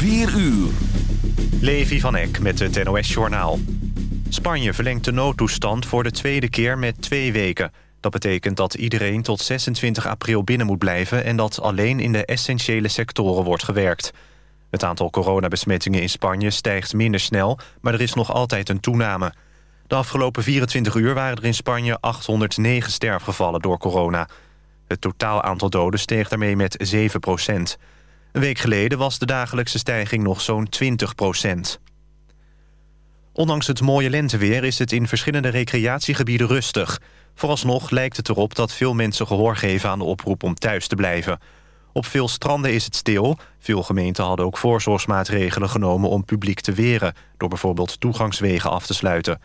4 uur. Levi van Eck met het NOS-journaal. Spanje verlengt de noodtoestand voor de tweede keer met twee weken. Dat betekent dat iedereen tot 26 april binnen moet blijven... en dat alleen in de essentiële sectoren wordt gewerkt. Het aantal coronabesmettingen in Spanje stijgt minder snel... maar er is nog altijd een toename. De afgelopen 24 uur waren er in Spanje 809 sterfgevallen door corona. Het totaal aantal doden steeg daarmee met 7 procent. Een week geleden was de dagelijkse stijging nog zo'n 20 procent. Ondanks het mooie lenteweer is het in verschillende recreatiegebieden rustig. Vooralsnog lijkt het erop dat veel mensen gehoor geven aan de oproep om thuis te blijven. Op veel stranden is het stil. Veel gemeenten hadden ook voorzorgsmaatregelen genomen om publiek te weren... door bijvoorbeeld toegangswegen af te sluiten.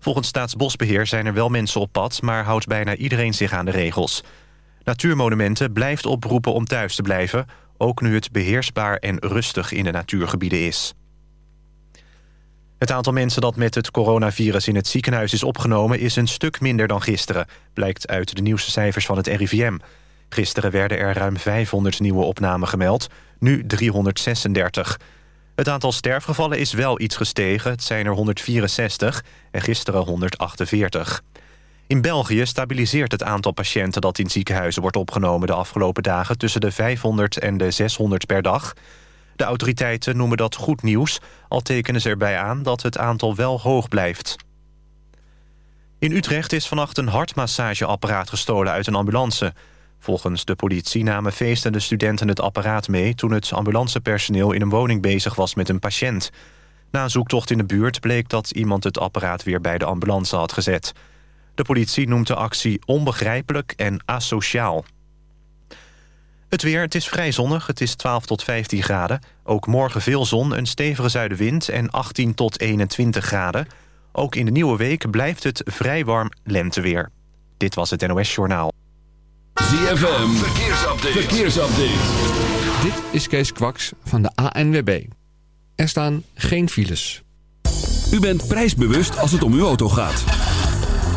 Volgens Staatsbosbeheer zijn er wel mensen op pad... maar houdt bijna iedereen zich aan de regels. Natuurmonumenten blijft oproepen om thuis te blijven... ook nu het beheersbaar en rustig in de natuurgebieden is. Het aantal mensen dat met het coronavirus in het ziekenhuis is opgenomen... is een stuk minder dan gisteren, blijkt uit de nieuwste cijfers van het RIVM. Gisteren werden er ruim 500 nieuwe opnamen gemeld, nu 336. Het aantal sterfgevallen is wel iets gestegen, het zijn er 164 en gisteren 148. In België stabiliseert het aantal patiënten dat in ziekenhuizen wordt opgenomen... de afgelopen dagen tussen de 500 en de 600 per dag... De autoriteiten noemen dat goed nieuws... al tekenen ze erbij aan dat het aantal wel hoog blijft. In Utrecht is vannacht een hartmassageapparaat gestolen uit een ambulance. Volgens de politie namen feestende studenten het apparaat mee... toen het ambulancepersoneel in een woning bezig was met een patiënt. Na een zoektocht in de buurt bleek dat iemand het apparaat weer bij de ambulance had gezet. De politie noemt de actie onbegrijpelijk en asociaal. Het weer, het is vrij zonnig, het is 12 tot 15 graden. Ook morgen veel zon, een stevige zuidenwind en 18 tot 21 graden. Ook in de nieuwe week blijft het vrij warm lenteweer. Dit was het NOS Journaal. ZFM, verkeersupdate. verkeersupdate. Dit is Kees Kwaks van de ANWB. Er staan geen files. U bent prijsbewust als het om uw auto gaat.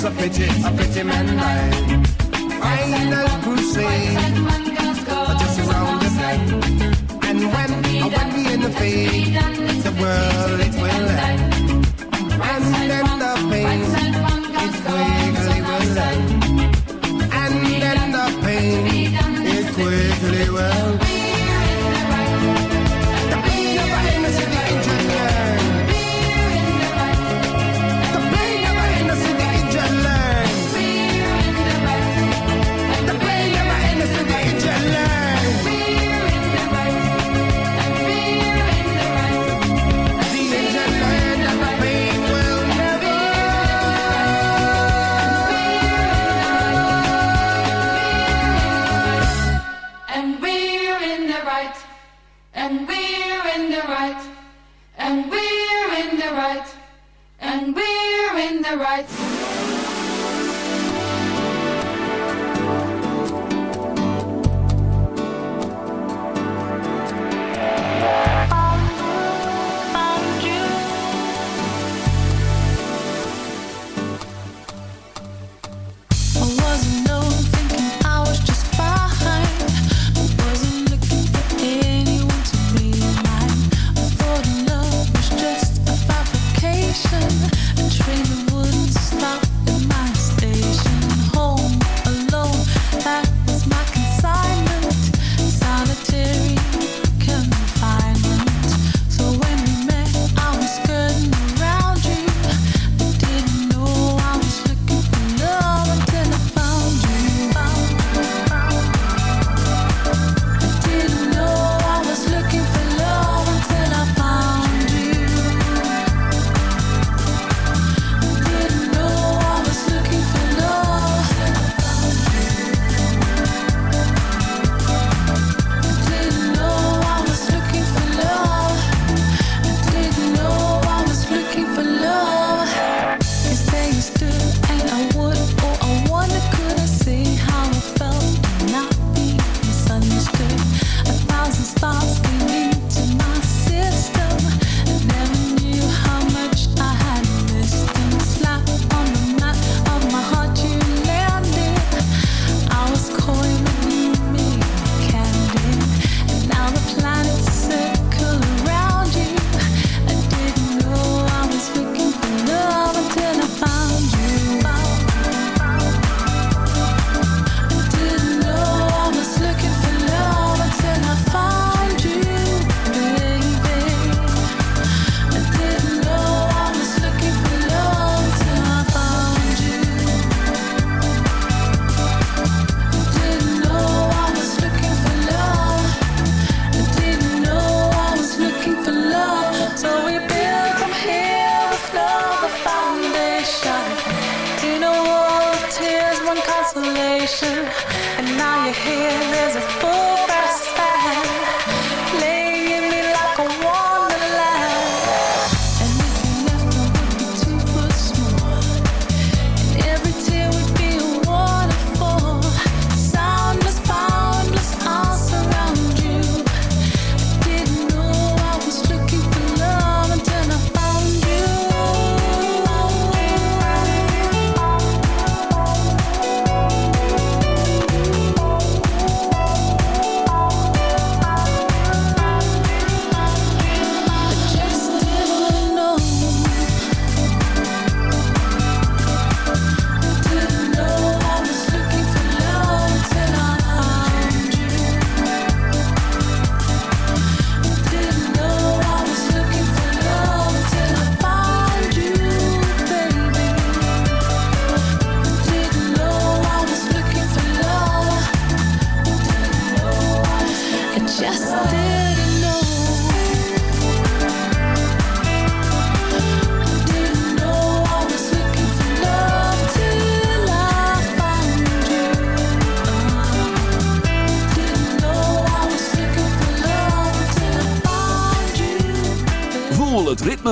It's a pity, a pity man dying. Final crusade, just around the bend. And when, and when we in the fade, the world the right.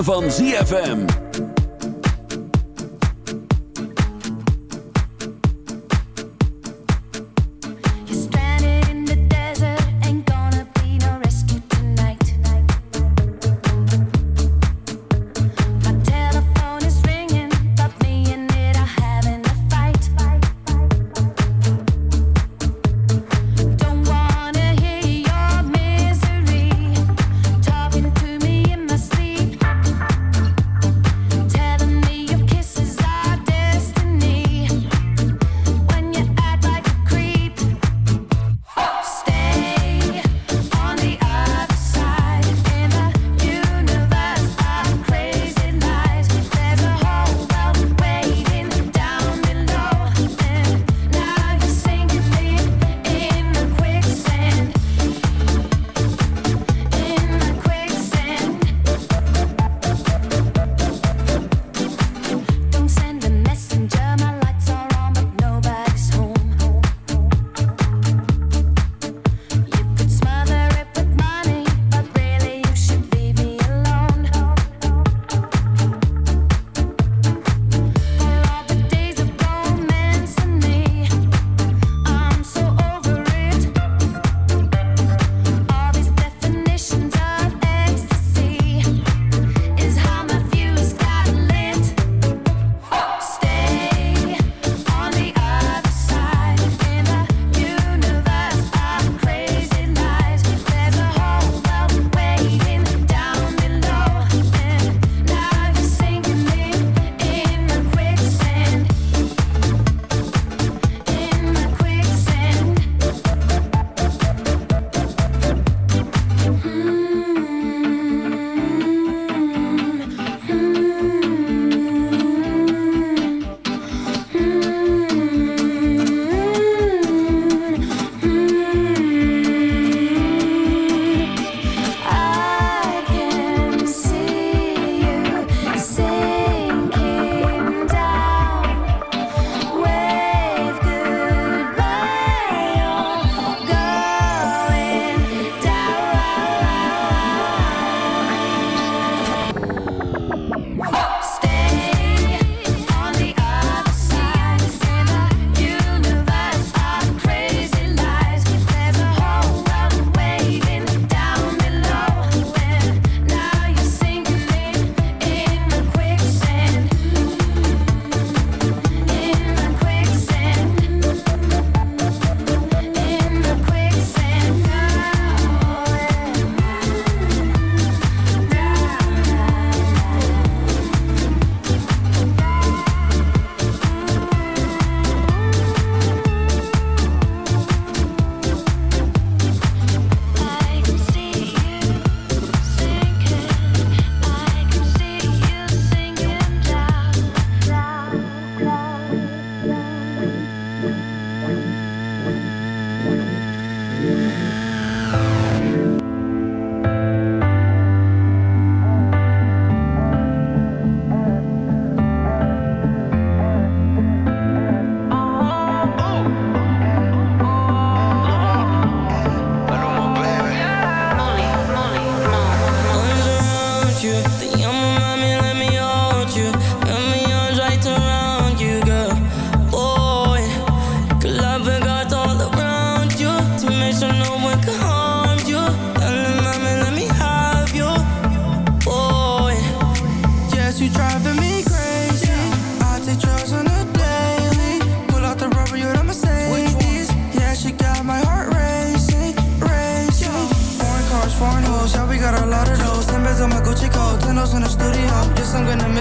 Van ZFM.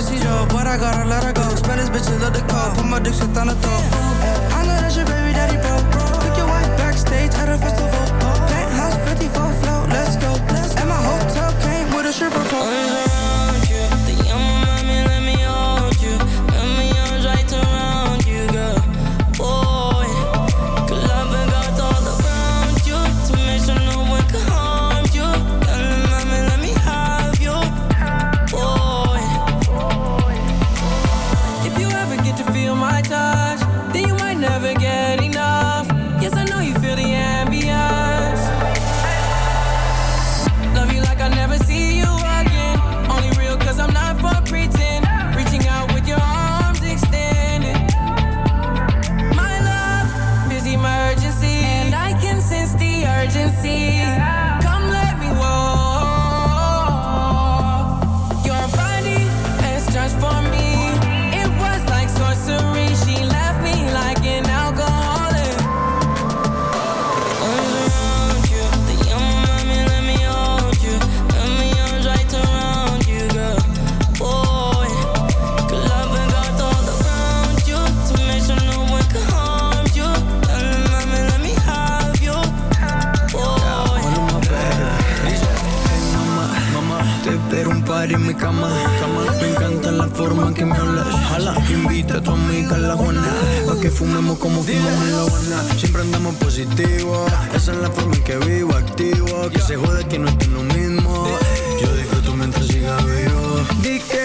she drove, but I gotta let her go. Spend this bitch, love the car. Put my dick shit on the throat. I know that your baby daddy bro. Took your wife backstage at a festival. en mi cama. Me encanta la forma en que me hablas. Jala, invita a tu amiga la Juana. Pa' que fumemos como fumamos en la Habana. Siempre andamos positivo. Esa es la forma en que vivo, activo. Que se joda que no estoy lo mismo. Yo disfruto mientras siga vivo.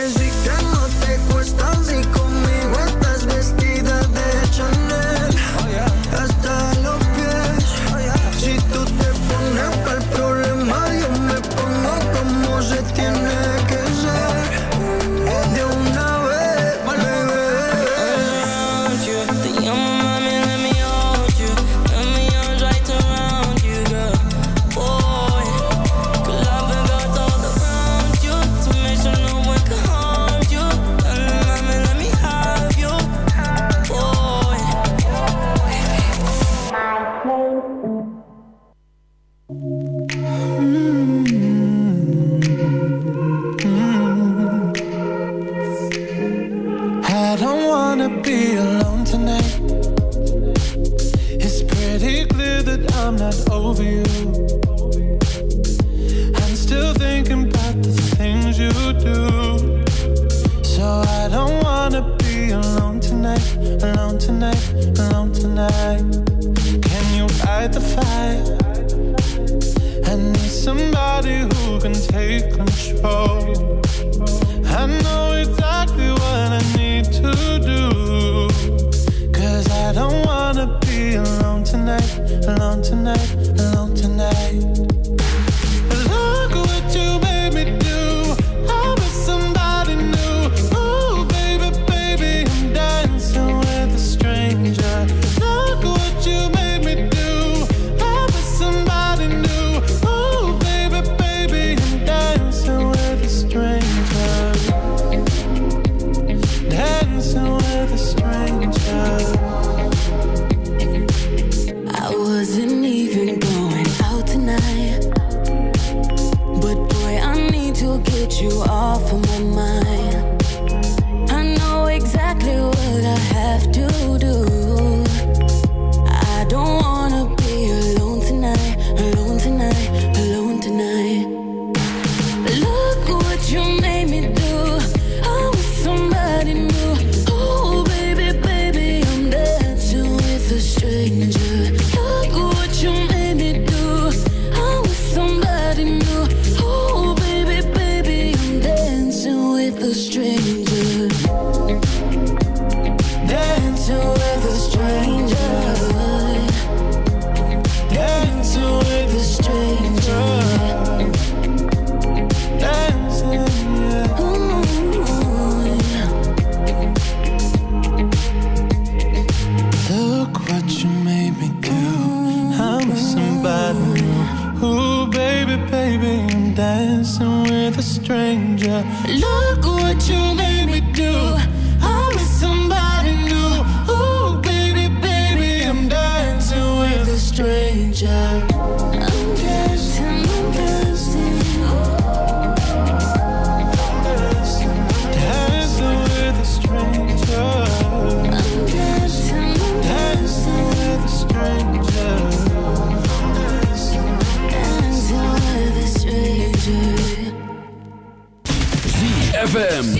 ZFM.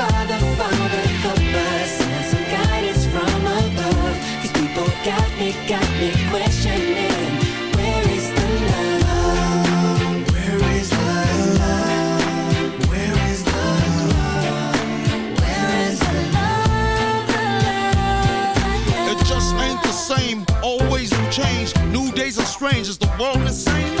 got me, got me questioning. Where is the love? Where is the love? Where is the love? Where is the love? It just ain't the same. Always new change. New days are strange. Is the world insane?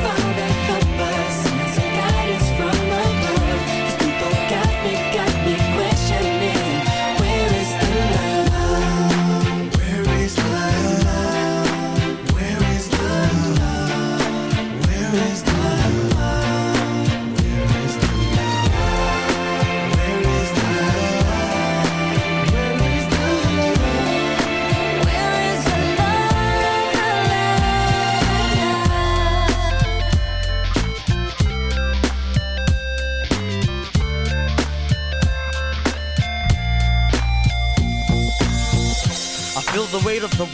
is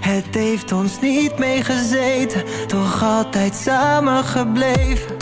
Het heeft ons niet meegezeten, toch altijd samen gebleven.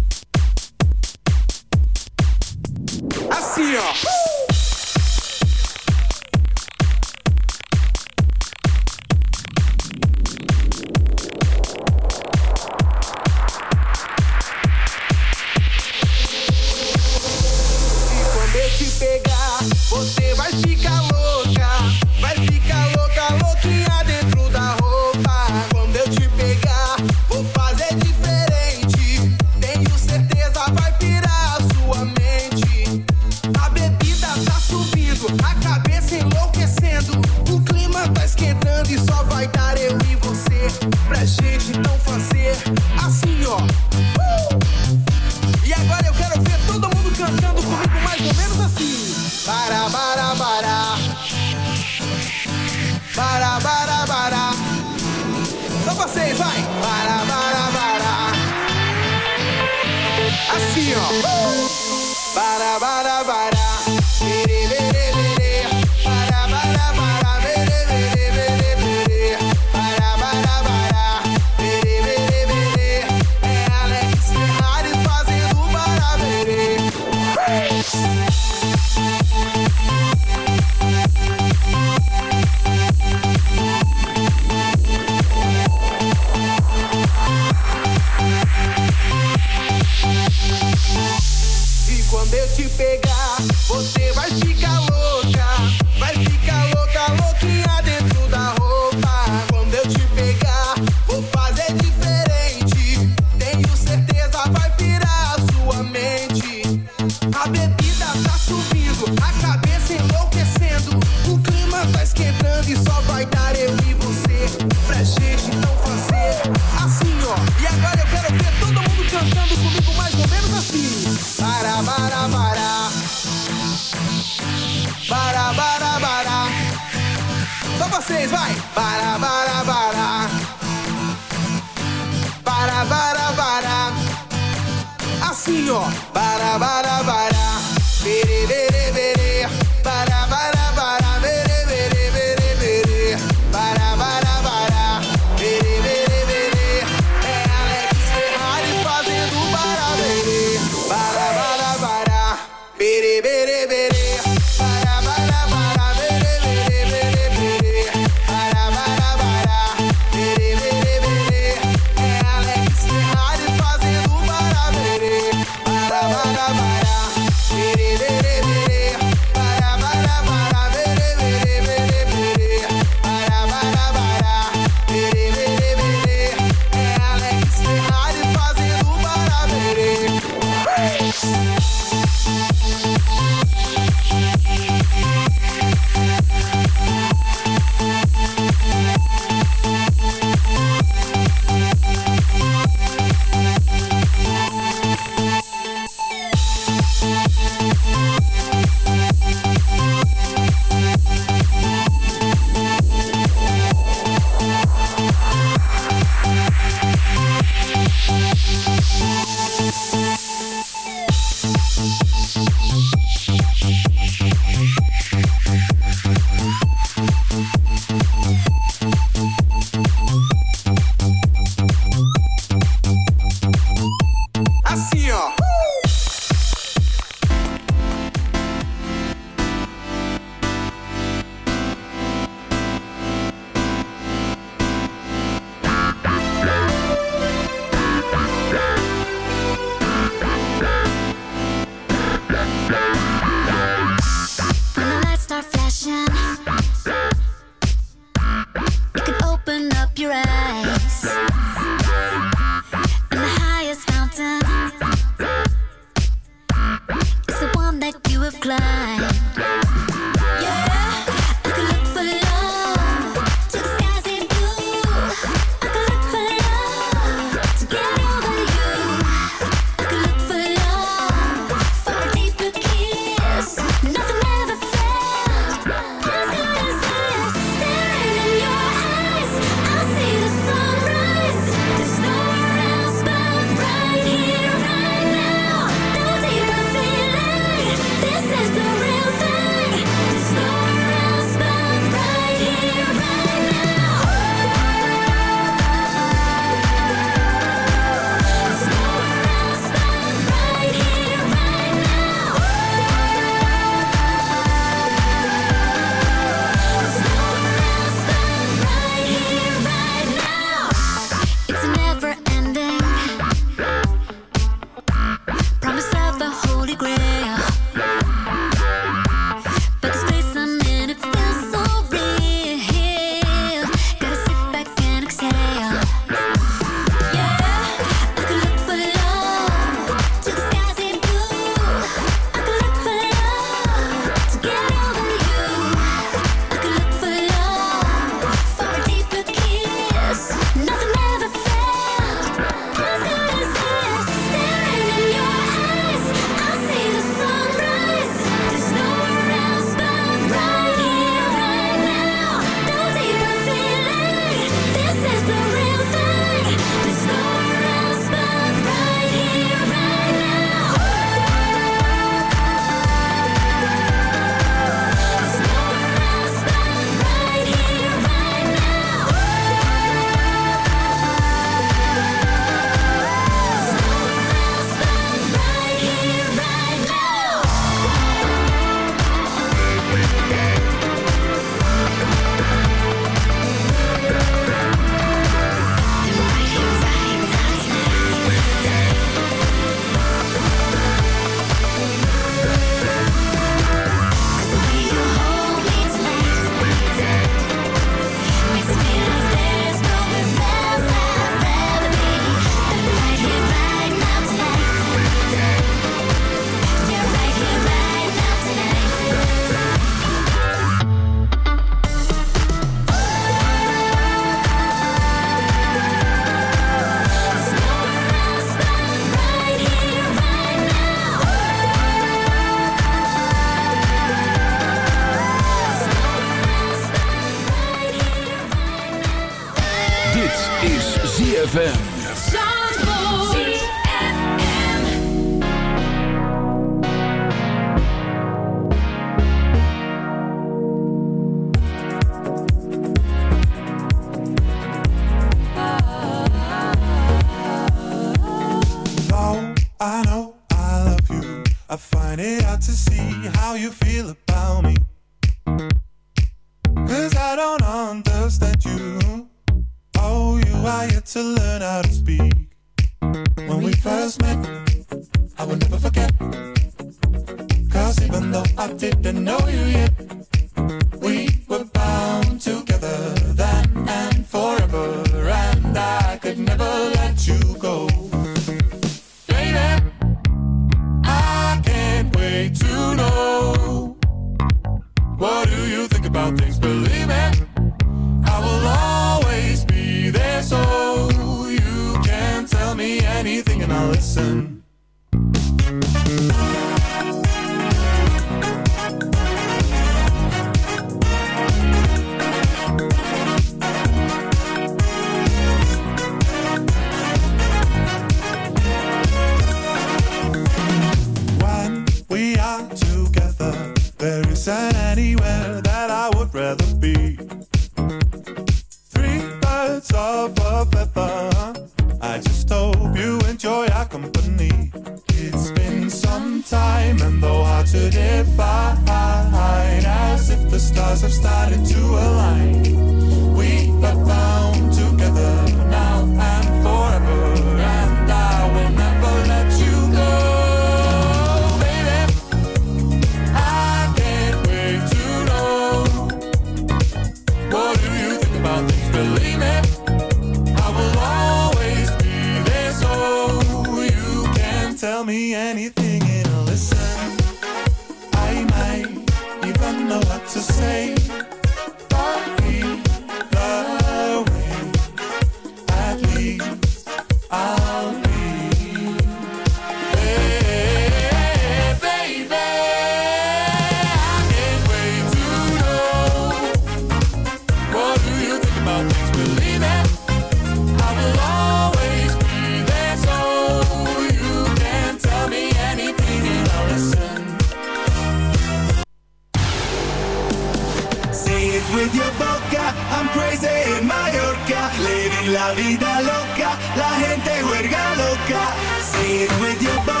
with your boca. I'm crazy in Mallorca, living la vida loca. La gente huerga loca. Sing it with your boca.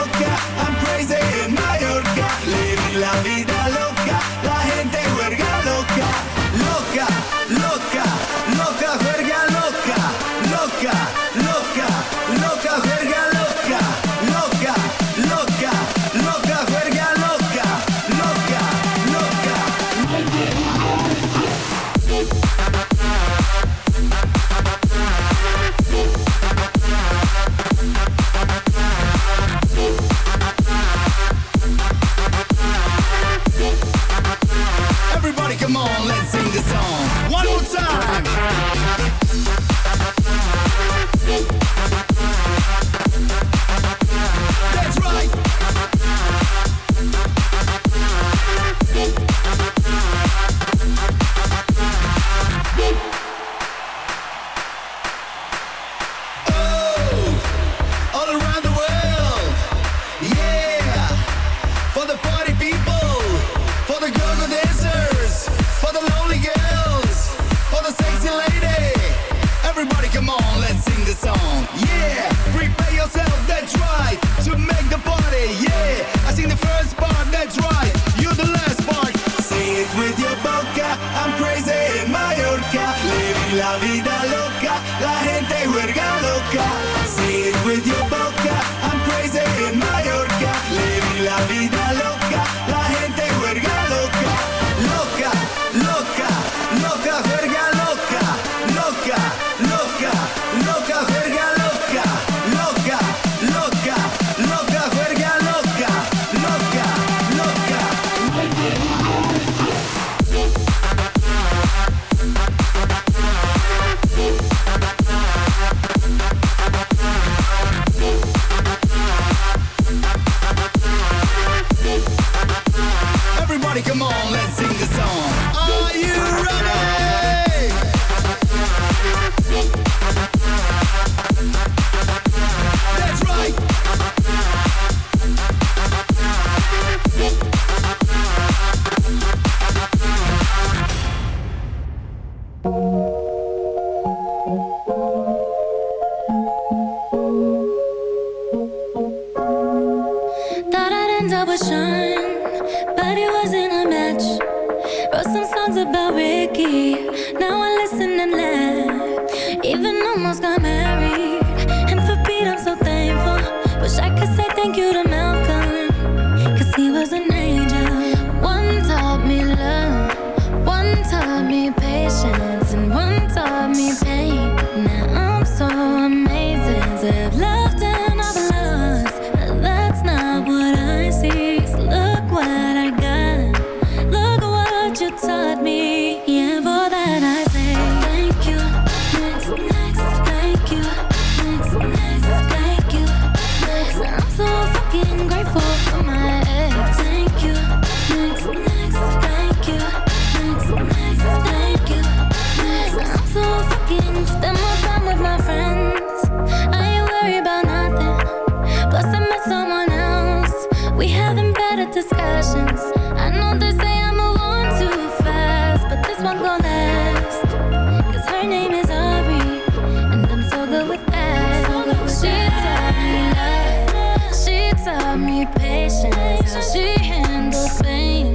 Me patience. She handles pain.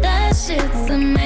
That shit's amazing.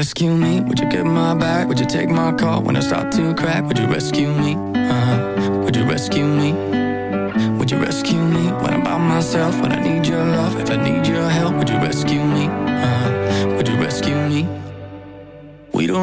Rescue me? Would you get my back? Would you take my call when I start to crack? Would you rescue me? Uh-huh. Would you rescue me? Would you rescue me when I'm by myself?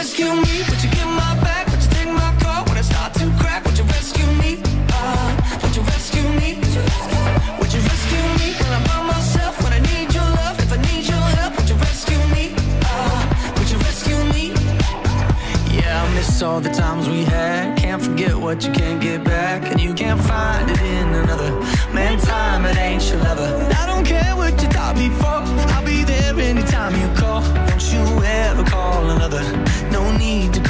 rescue me? Would you get my back? Would you take my when I start to crack? Would you rescue me? Uh, would you rescue me? Would you rescue me when I'm by myself? When I need your love, if I need your help, would you rescue me? Uh, would you rescue me? Yeah, I miss all the times we had. Can't forget what you can't get back, and you can't find it in another. Man, time it ain't your lover. I don't care what you thought before. I'll be there anytime you call. Don't you ever call another. No need to